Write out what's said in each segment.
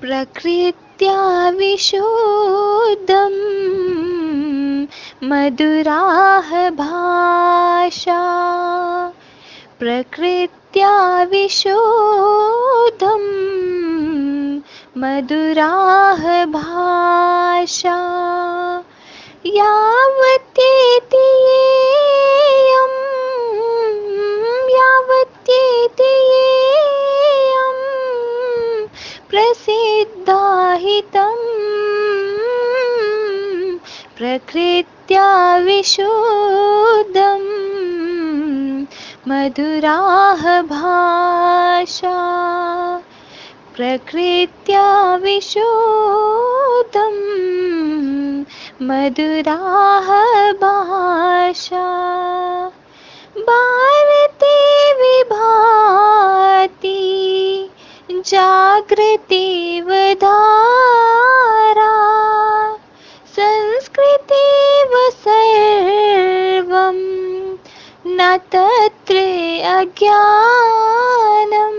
प्रकृत्या विशुद्धं मधुराः भाषा। प्रकृत्या विशुद्धं मधुराः भाषा प्रकृत्या विशुद्धं मधुराः भाषा। प्रकृत्या विशुद्धं मधुराः भाषा। भारते विभाति जागृतिवधारा तत्र अज्ञानं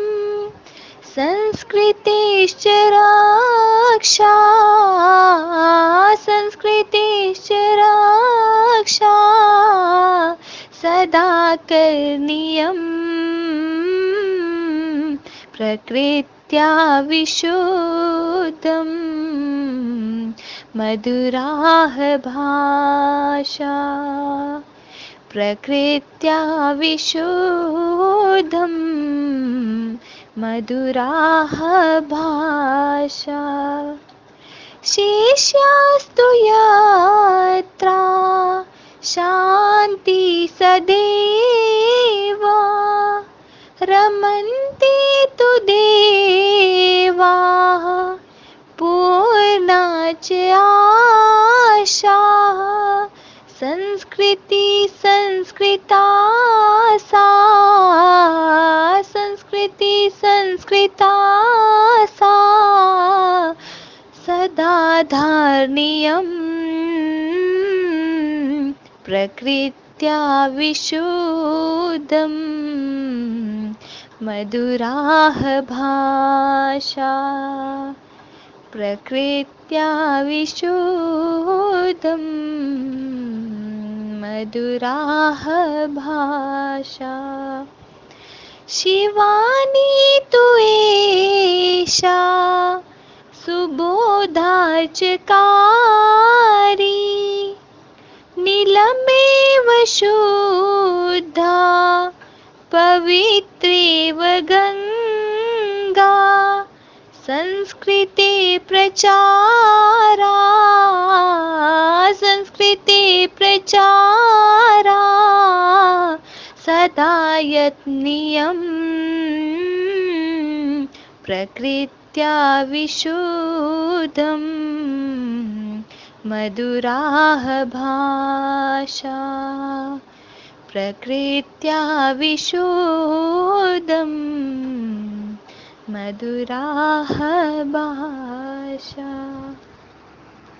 संस्कृतिश्च रक्षा। संस्कृतिश्च रक्षा। सदा करणीयम्। प्रकृत्या विशुद्धं मधुराः भाषा प्रकृत्या विशुद्धं मधुराः भाषा। शेषास्तु यात्रा शान्ति सदेवा। रमन्ते तु देवाः संस्कृति संस्कृता सा संस्कृति संस्कृता सा सदा धारणीयम्। प्रकृत्या विशुद्धम्। मधुराः भाषा। प्रकृत्या विशुद्धं मधुराः भाषा। शिवानी तु एषा सुबोधाचकारी नीलमेव शुद्धा पवित्रेव गङ्गा संस्कृते प्रचारा। संस्कृते प्रचारा। सदा यत्नियम् प्रकृत्या विशुद्धं मधुराः भाषा। प्रकृत्या विशुद्धं मधुराः भाषा।